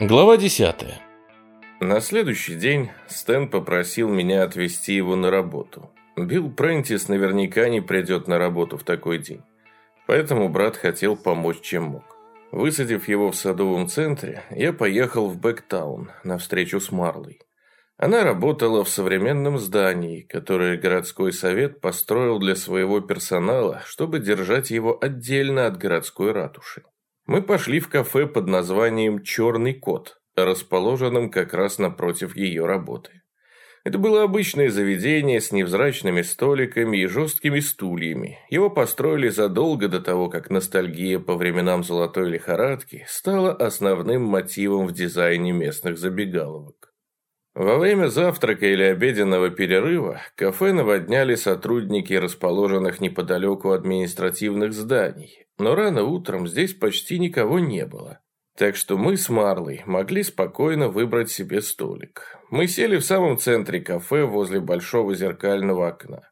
Глава 10. На следующий день Стэн попросил меня отвезти его на работу. Билл Прентис наверняка не придет на работу в такой день. Поэтому брат хотел помочь, чем мог. Высадив его в садовом центре, я поехал в Бэктаун на встречу с Марлой. Она работала в современном здании, которое городской совет построил для своего персонала, чтобы держать его отдельно от городской ратуши. Мы пошли в кафе под названием «Черный кот», расположенном как раз напротив ее работы. Это было обычное заведение с невзрачными столиками и жесткими стульями. Его построили задолго до того, как ностальгия по временам золотой лихорадки стала основным мотивом в дизайне местных забегаловок. Во время завтрака или обеденного перерыва кафе наводняли сотрудники расположенных неподалеку административных зданий, но рано утром здесь почти никого не было. Так что мы с Марлой могли спокойно выбрать себе столик. Мы сели в самом центре кафе возле большого зеркального окна.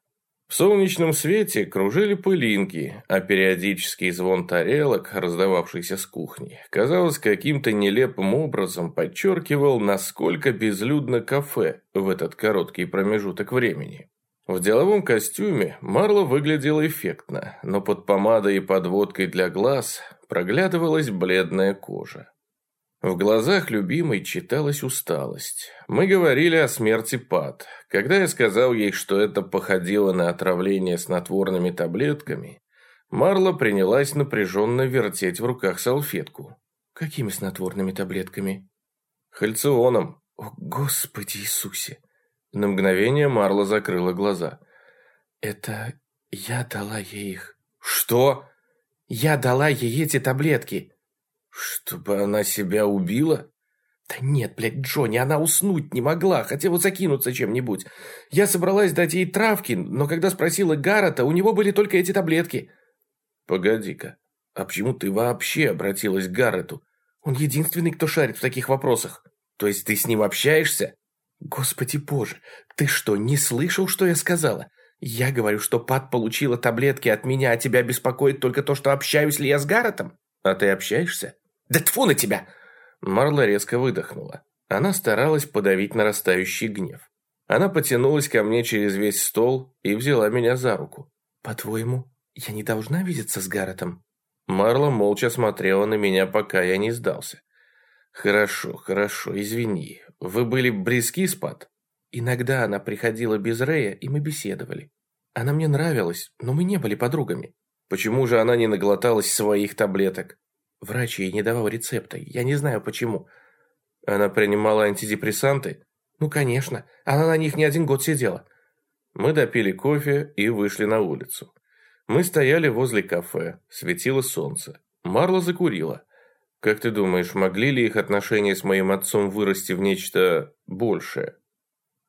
В солнечном свете кружили пылинки, а периодический звон тарелок, раздававшийся с кухни, казалось, каким-то нелепым образом подчеркивал, насколько безлюдно кафе в этот короткий промежуток времени. В деловом костюме Марла выглядела эффектно, но под помадой и подводкой для глаз проглядывалась бледная кожа. В глазах любимой читалась усталость. Мы говорили о смерти Пат. Когда я сказал ей, что это походило на отравление снотворными таблетками, Марла принялась напряженно вертеть в руках салфетку. «Какими снотворными таблетками?» «Хальционом». «О, Господи Иисусе!» На мгновение Марла закрыла глаза. «Это я дала ей их». «Что?» «Я дала ей эти таблетки». «Чтобы она себя убила?» «Да нет, блядь, Джонни, она уснуть не могла, хотела закинуться чем-нибудь. Я собралась дать ей травки, но когда спросила Гаррета, у него были только эти таблетки». «Погоди-ка, а почему ты вообще обратилась к Гаррету? Он единственный, кто шарит в таких вопросах. То есть ты с ним общаешься?» «Господи боже, ты что, не слышал, что я сказала? Я говорю, что Пат получила таблетки от меня, а тебя беспокоит только то, что общаюсь ли я с Гарретом? А ты общаешься?» «Да тфу на тебя!» Марла резко выдохнула. Она старалась подавить нарастающий гнев. Она потянулась ко мне через весь стол и взяла меня за руку. «По-твоему, я не должна видеться с Гарретом?» Марла молча смотрела на меня, пока я не сдался. «Хорошо, хорошо, извини. Вы были близки с Пат?» Иногда она приходила без Рэя, и мы беседовали. Она мне нравилась, но мы не были подругами. Почему же она не наглоталась своих таблеток? Врач ей не давал рецепта, я не знаю почему. Она принимала антидепрессанты? Ну, конечно, она на них не один год сидела. Мы допили кофе и вышли на улицу. Мы стояли возле кафе, светило солнце. Марла закурила. Как ты думаешь, могли ли их отношения с моим отцом вырасти в нечто большее?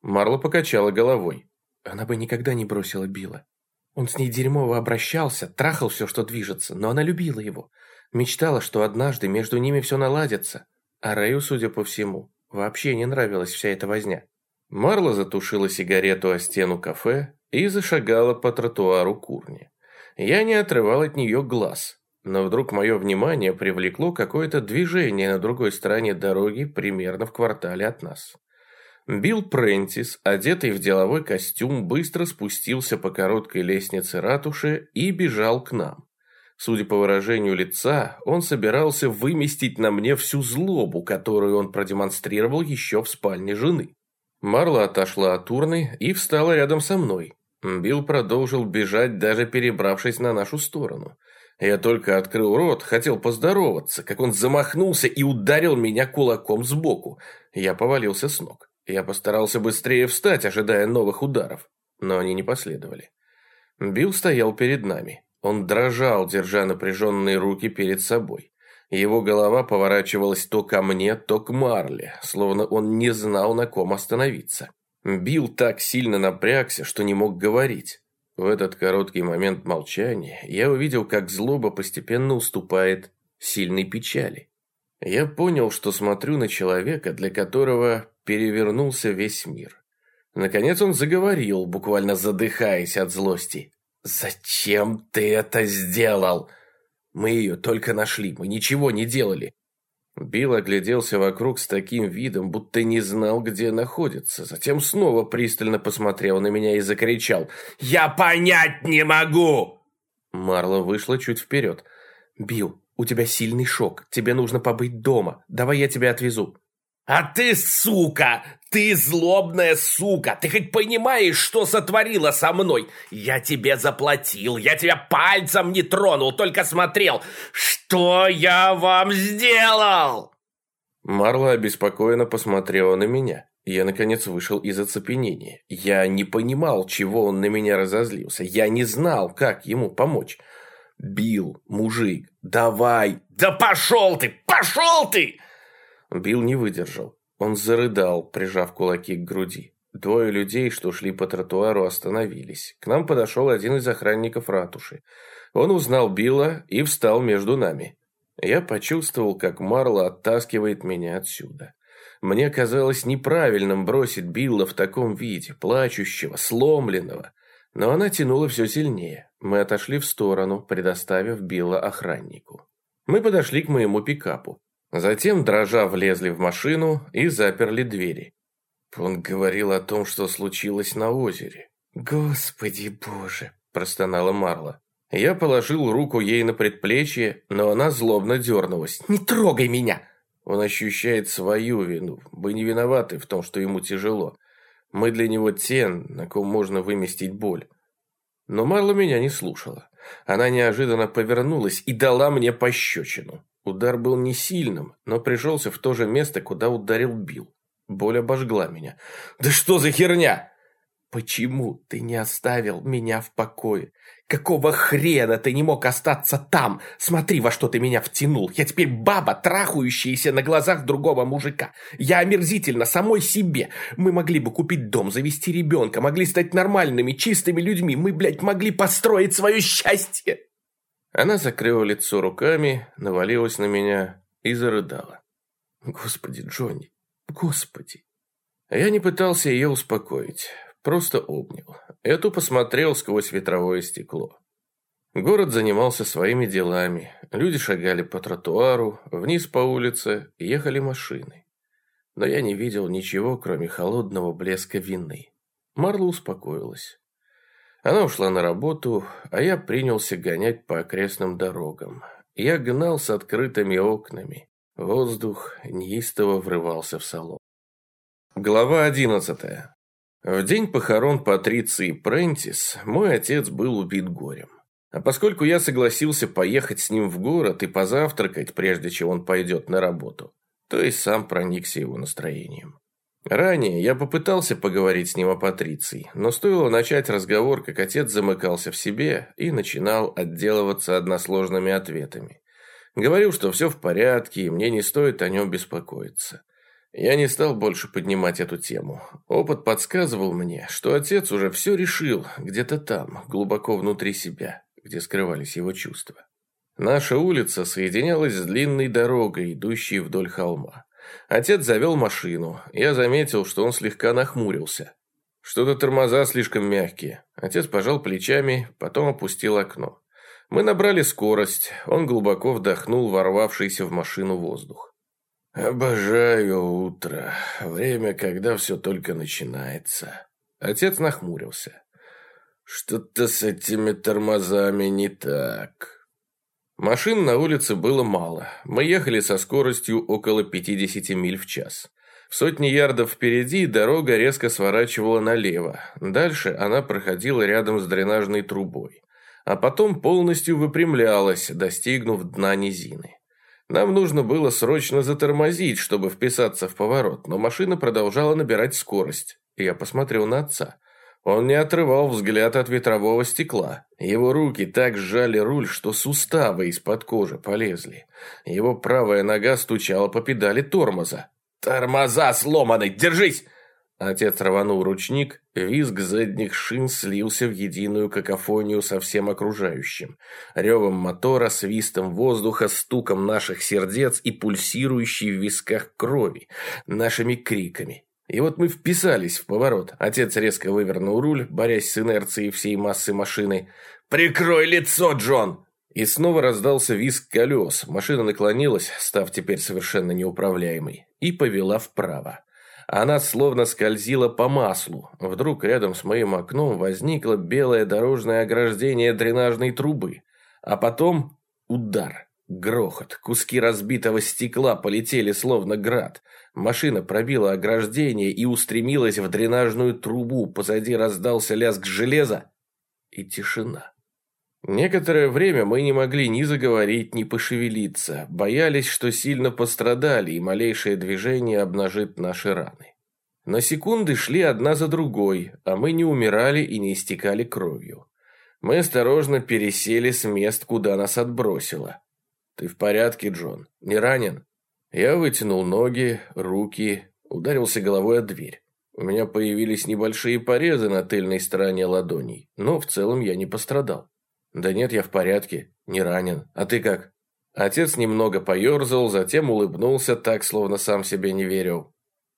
Марла покачала головой. Она бы никогда не бросила Билла. Он с ней дерьмово обращался, трахал все, что движется, но она любила его. Мечтала, что однажды между ними все наладится. А Рэю, судя по всему, вообще не нравилась вся эта возня. Марла затушила сигарету о стену кафе и зашагала по тротуару курни. Я не отрывал от нее глаз, но вдруг мое внимание привлекло какое-то движение на другой стороне дороги, примерно в квартале от нас. Билл Прентис, одетый в деловой костюм, быстро спустился по короткой лестнице ратуши и бежал к нам. Судя по выражению лица, он собирался выместить на мне всю злобу, которую он продемонстрировал еще в спальне жены. Марла отошла от урны и встала рядом со мной. Билл продолжил бежать, даже перебравшись на нашу сторону. Я только открыл рот, хотел поздороваться, как он замахнулся и ударил меня кулаком сбоку. Я повалился с ног. Я постарался быстрее встать, ожидая новых ударов, но они не последовали. Билл стоял перед нами. Он дрожал, держа напряженные руки перед собой. Его голова поворачивалась то ко мне, то к Марле, словно он не знал, на ком остановиться. Билл так сильно напрягся, что не мог говорить. В этот короткий момент молчания я увидел, как злоба постепенно уступает сильной печали. Я понял, что смотрю на человека, для которого перевернулся весь мир. Наконец он заговорил, буквально задыхаясь от злости. «Зачем ты это сделал? Мы ее только нашли, мы ничего не делали». Билл огляделся вокруг с таким видом, будто не знал, где находится. Затем снова пристально посмотрел на меня и закричал «Я понять не могу!» Марла вышла чуть вперед. «Билл, у тебя сильный шок. Тебе нужно побыть дома. Давай я тебя отвезу». «А ты, сука! Ты злобная сука! Ты хоть понимаешь, что сотворила со мной? Я тебе заплатил, я тебя пальцем не тронул, только смотрел. Что я вам сделал?» Марла обеспокоенно посмотрела на меня. Я, наконец, вышел из оцепенения. Я не понимал, чего он на меня разозлился. Я не знал, как ему помочь. Бил, мужик, давай. Да пошел ты, пошел ты! Билл не выдержал. Он зарыдал, прижав кулаки к груди. Двое людей, что шли по тротуару, остановились. К нам подошел один из охранников ратуши. Он узнал Билла и встал между нами. Я почувствовал, как Марла оттаскивает меня отсюда. Мне казалось неправильным бросить Билла в таком виде, плачущего, сломленного. Но она тянула все сильнее. Мы отошли в сторону, предоставив Билла охраннику. Мы подошли к моему пикапу. Затем, дрожа, влезли в машину и заперли двери. Он говорил о том, что случилось на озере. «Господи боже!» – простонала Марла. Я положил руку ей на предплечье, но она злобно дернулась. «Не трогай меня!» Он ощущает свою вину. Мы не виноваты в том, что ему тяжело. Мы для него те, на ком можно выместить боль. Но Марла меня не слушала. Она неожиданно повернулась и дала мне пощечину. Удар был не сильным, но пришелся в то же место, куда ударил Билл. Боль обожгла меня. «Да что за херня?» «Почему ты не оставил меня в покое? Какого хрена ты не мог остаться там? Смотри, во что ты меня втянул. Я теперь баба, трахающаяся на глазах другого мужика. Я омерзительно самой себе. Мы могли бы купить дом, завести ребенка, могли стать нормальными, чистыми людьми. Мы, блядь, могли построить свое счастье!» Она закрыла лицо руками, навалилась на меня и зарыдала. «Господи, Джонни, господи!» Я не пытался ее успокоить, просто обнял. Эту посмотрел сквозь ветровое стекло. Город занимался своими делами. Люди шагали по тротуару, вниз по улице ехали машины. Но я не видел ничего, кроме холодного блеска вины. Марла успокоилась. Она ушла на работу, а я принялся гонять по окрестным дорогам. Я гнал с открытыми окнами. Воздух неистово врывался в салон. Глава одиннадцатая. В день похорон Патриции Прентис мой отец был убит горем. А поскольку я согласился поехать с ним в город и позавтракать, прежде чем он пойдет на работу, то и сам проникся его настроением. Ранее я попытался поговорить с ним о Патриции, но стоило начать разговор, как отец замыкался в себе и начинал отделываться односложными ответами. Говорил, что все в порядке, и мне не стоит о нем беспокоиться. Я не стал больше поднимать эту тему. Опыт подсказывал мне, что отец уже все решил где-то там, глубоко внутри себя, где скрывались его чувства. Наша улица соединялась с длинной дорогой, идущей вдоль холма. Отец завел машину. Я заметил, что он слегка нахмурился. Что-то тормоза слишком мягкие. Отец пожал плечами, потом опустил окно. Мы набрали скорость. Он глубоко вдохнул ворвавшийся в машину воздух. «Обожаю утро. Время, когда все только начинается». Отец нахмурился. «Что-то с этими тормозами не так». Машин на улице было мало. Мы ехали со скоростью около 50 миль в час. В сотни ярдов впереди дорога резко сворачивала налево. Дальше она проходила рядом с дренажной трубой. А потом полностью выпрямлялась, достигнув дна низины. Нам нужно было срочно затормозить, чтобы вписаться в поворот, но машина продолжала набирать скорость. Я посмотрел на отца. Он не отрывал взгляд от ветрового стекла. Его руки так сжали руль, что суставы из-под кожи полезли. Его правая нога стучала по педали тормоза. «Тормоза сломаны! Держись!» Отец рванул ручник, визг задних шин слился в единую какофонию со всем окружающим. Ревом мотора, свистом воздуха, стуком наших сердец и пульсирующей в висках крови, нашими криками. И вот мы вписались в поворот. Отец резко вывернул руль, борясь с инерцией всей массы машины. «Прикрой лицо, Джон!» И снова раздался визг колес. Машина наклонилась, став теперь совершенно неуправляемой, и повела вправо. Она словно скользила по маслу. Вдруг рядом с моим окном возникло белое дорожное ограждение дренажной трубы. А потом удар, грохот, куски разбитого стекла полетели словно град. Машина пробила ограждение и устремилась в дренажную трубу. Позади раздался лязг железа и тишина. Некоторое время мы не могли ни заговорить, ни пошевелиться, боялись, что сильно пострадали, и малейшее движение обнажит наши раны. Но секунды шли одна за другой, а мы не умирали и не истекали кровью. Мы осторожно пересели с мест, куда нас отбросило. «Ты в порядке, Джон? Не ранен?» Я вытянул ноги, руки, ударился головой о дверь. У меня появились небольшие порезы на тыльной стороне ладоней, но в целом я не пострадал. «Да нет, я в порядке, не ранен. А ты как?» Отец немного поерзал, затем улыбнулся так, словно сам себе не верил.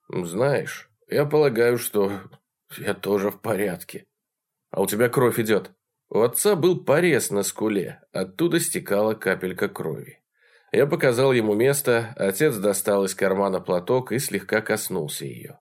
«Знаешь, я полагаю, что я тоже в порядке. А у тебя кровь идет». У отца был порез на скуле, оттуда стекала капелька крови. Я показал ему место, отец достал из кармана платок и слегка коснулся ее.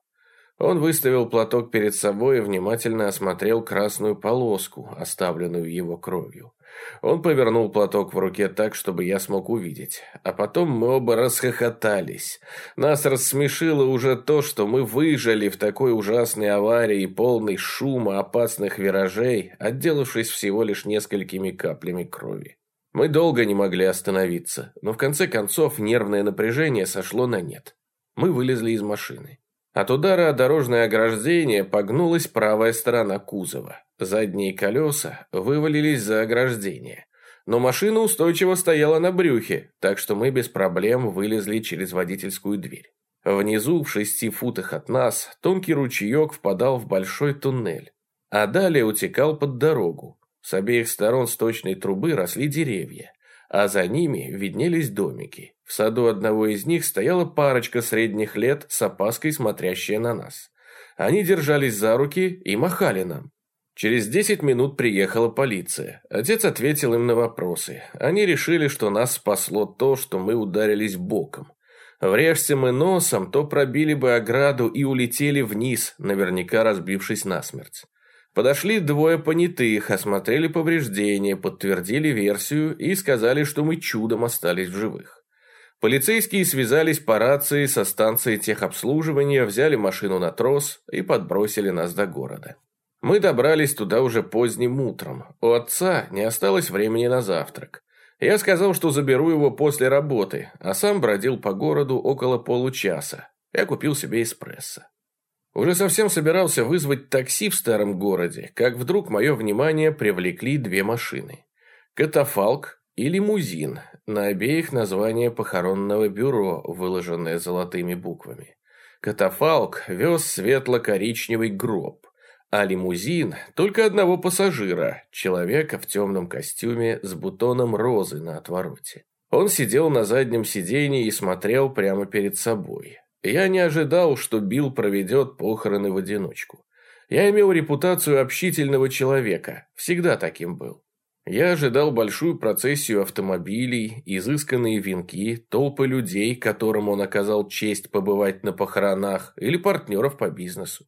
Он выставил платок перед собой и внимательно осмотрел красную полоску, оставленную его кровью. Он повернул платок в руке так, чтобы я смог увидеть. А потом мы оба расхохотались. Нас рассмешило уже то, что мы выжили в такой ужасной аварии, полной шума, опасных виражей, отделавшись всего лишь несколькими каплями крови. Мы долго не могли остановиться, но в конце концов нервное напряжение сошло на нет. Мы вылезли из машины. От удара о дорожное ограждение погнулась правая сторона кузова. Задние колеса вывалились за ограждение. Но машина устойчиво стояла на брюхе, так что мы без проблем вылезли через водительскую дверь. Внизу, в шести футах от нас, тонкий ручеек впадал в большой туннель, а далее утекал под дорогу. С обеих сторон сточной трубы росли деревья а за ними виднелись домики. В саду одного из них стояла парочка средних лет с опаской смотрящая на нас. Они держались за руки и махали нам. Через десять минут приехала полиция. Отец ответил им на вопросы. Они решили, что нас спасло то, что мы ударились боком. Врежься мы носом, то пробили бы ограду и улетели вниз, наверняка разбившись насмерть. Подошли двое понятых, осмотрели повреждения, подтвердили версию и сказали, что мы чудом остались в живых. Полицейские связались по рации со станцией техобслуживания, взяли машину на трос и подбросили нас до города. Мы добрались туда уже поздним утром. У отца не осталось времени на завтрак. Я сказал, что заберу его после работы, а сам бродил по городу около получаса. Я купил себе эспрессо. Уже совсем собирался вызвать такси в старом городе, как вдруг мое внимание привлекли две машины. Катафалк и лимузин, на обеих название похоронного бюро, выложенное золотыми буквами. Катафалк вез светло-коричневый гроб, а лимузин – только одного пассажира, человека в темном костюме с бутоном розы на отвороте. Он сидел на заднем сиденье и смотрел прямо перед собой. Я не ожидал, что Билл проведет похороны в одиночку. Я имел репутацию общительного человека, всегда таким был. Я ожидал большую процессию автомобилей, изысканные венки, толпы людей, которым он оказал честь побывать на похоронах, или партнеров по бизнесу.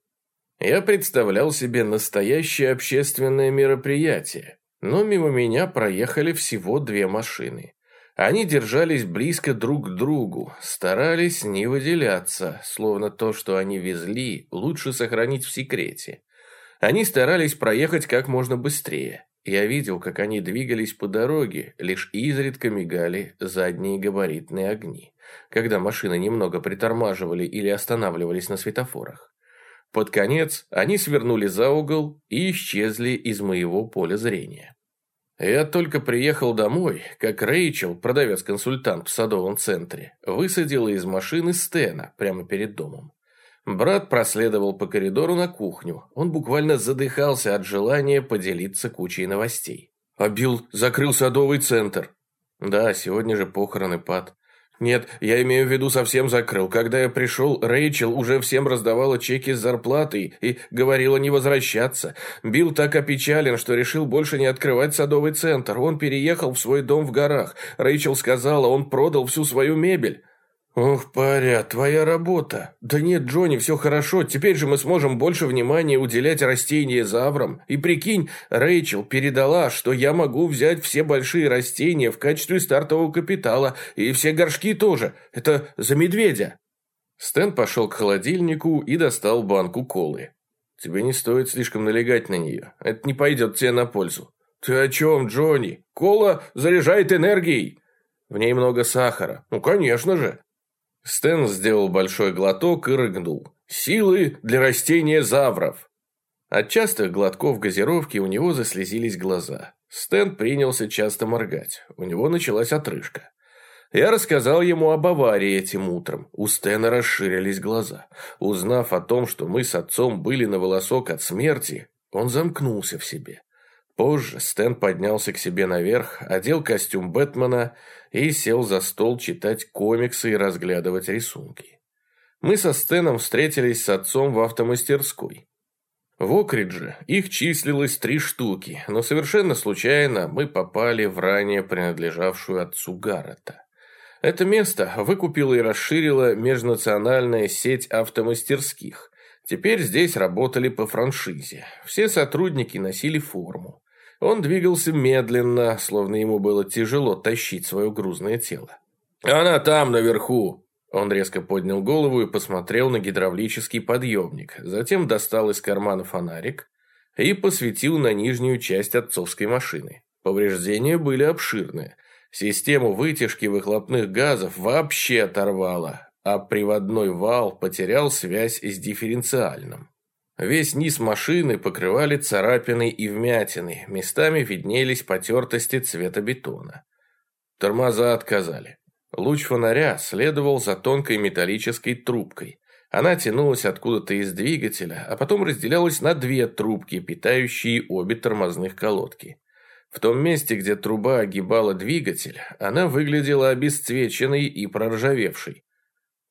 Я представлял себе настоящее общественное мероприятие, но мимо меня проехали всего две машины. Они держались близко друг к другу, старались не выделяться, словно то, что они везли, лучше сохранить в секрете. Они старались проехать как можно быстрее. Я видел, как они двигались по дороге, лишь изредка мигали задние габаритные огни, когда машины немного притормаживали или останавливались на светофорах. Под конец они свернули за угол и исчезли из моего поля зрения. Я только приехал домой, как Рэйчел, продавец-консультант в садовом центре, высадила из машины Стена прямо перед домом. Брат проследовал по коридору на кухню. Он буквально задыхался от желания поделиться кучей новостей. А Билл закрыл садовый центр. Да, сегодня же похороны Пат. Нет, я имею в виду совсем закрыл. Когда я пришел, Рэйчел уже всем раздавала чеки с зарплатой и говорила не возвращаться. Билл так опечален, что решил больше не открывать садовый центр. Он переехал в свой дом в горах. Рэйчел сказала, он продал всю свою мебель. «Ох, паря, твоя работа!» «Да нет, Джонни, все хорошо, теперь же мы сможем больше внимания уделять растениям-заврам. И прикинь, Рэйчел передала, что я могу взять все большие растения в качестве стартового капитала, и все горшки тоже. Это за медведя!» Стэн пошел к холодильнику и достал банку колы. «Тебе не стоит слишком налегать на нее, это не пойдет тебе на пользу». «Ты о чем, Джонни? Кола заряжает энергией!» «В ней много сахара». «Ну, конечно же!» Стэн сделал большой глоток и рыгнул. «Силы для растения завров!» От частых глотков газировки у него заслезились глаза. Стэн принялся часто моргать. У него началась отрыжка. Я рассказал ему об аварии этим утром. У Стэна расширились глаза. Узнав о том, что мы с отцом были на волосок от смерти, он замкнулся в себе. Позже Стэн поднялся к себе наверх, одел костюм Бэтмена и сел за стол читать комиксы и разглядывать рисунки. Мы со Стэном встретились с отцом в автомастерской. В Окридже их числилось три штуки, но совершенно случайно мы попали в ранее принадлежавшую отцу Гаррета. Это место выкупила и расширила межнациональная сеть автомастерских. Теперь здесь работали по франшизе. Все сотрудники носили форму. Он двигался медленно, словно ему было тяжело тащить свое грузное тело. «Она там, наверху!» Он резко поднял голову и посмотрел на гидравлический подъемник, затем достал из кармана фонарик и посветил на нижнюю часть отцовской машины. Повреждения были обширные. Систему вытяжки выхлопных газов вообще оторвало, а приводной вал потерял связь с дифференциальным. Весь низ машины покрывали царапины и вмятины, местами виднелись потертости цвета бетона. Тормоза отказали. Луч фонаря следовал за тонкой металлической трубкой. Она тянулась откуда-то из двигателя, а потом разделялась на две трубки, питающие обе тормозных колодки. В том месте, где труба огибала двигатель, она выглядела обесцвеченной и проржавевшей.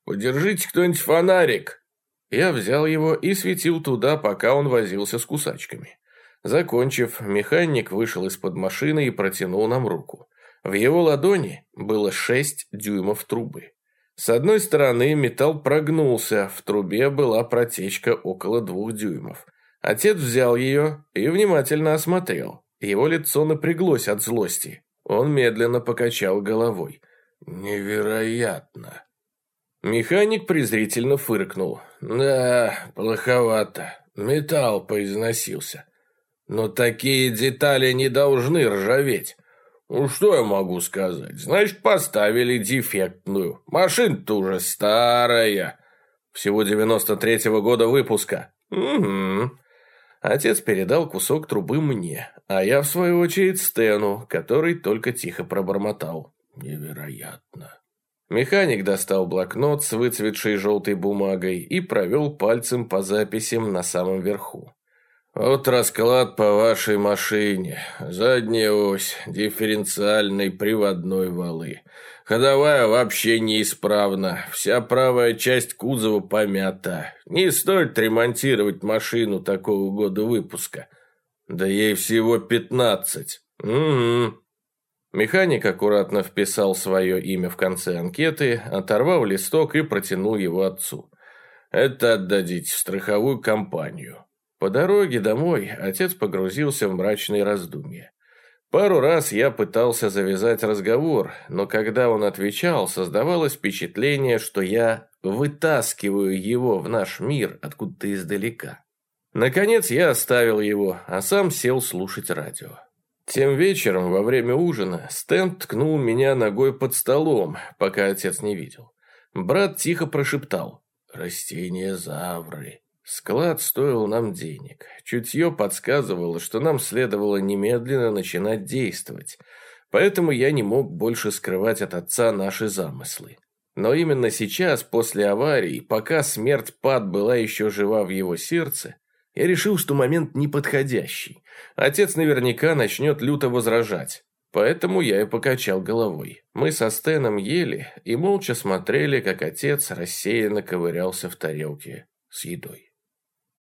«Подержите кто-нибудь фонарик!» Я взял его и светил туда, пока он возился с кусачками. Закончив, механик вышел из-под машины и протянул нам руку. В его ладони было шесть дюймов трубы. С одной стороны металл прогнулся, в трубе была протечка около двух дюймов. Отец взял ее и внимательно осмотрел. Его лицо напряглось от злости. Он медленно покачал головой. «Невероятно!» Механик презрительно фыркнул. «Да, плоховато. Металл поизносился. Но такие детали не должны ржаветь. Ну, что я могу сказать? Значит, поставили дефектную. Машина-то уже старая. Всего 93-го года выпуска. Угу. Отец передал кусок трубы мне, а я, в свою очередь, Стэну, который только тихо пробормотал. Невероятно. Механик достал блокнот с выцветшей желтой бумагой и провел пальцем по записям на самом верху. «Вот расклад по вашей машине. Задняя ось, дифференциальной приводной валы. Ходовая вообще неисправна. Вся правая часть кузова помята. Не стоит ремонтировать машину такого года выпуска. Да ей всего пятнадцать. Угу. Механик аккуратно вписал свое имя в конце анкеты, оторвал листок и протянул его отцу. «Это отдадите в страховую компанию». По дороге домой отец погрузился в мрачные раздумья. Пару раз я пытался завязать разговор, но когда он отвечал, создавалось впечатление, что я вытаскиваю его в наш мир откуда-то издалека. Наконец я оставил его, а сам сел слушать радио. Тем вечером, во время ужина, Стэн ткнул меня ногой под столом, пока отец не видел. Брат тихо прошептал «Растения завры». Склад стоил нам денег. Чутье подсказывало, что нам следовало немедленно начинать действовать. Поэтому я не мог больше скрывать от отца наши замыслы. Но именно сейчас, после аварии, пока смерть Пат была еще жива в его сердце, я решил, что момент неподходящий. Отец наверняка начнет люто возражать. Поэтому я и покачал головой. Мы со Стеном ели и молча смотрели, как отец рассеянно ковырялся в тарелке с едой.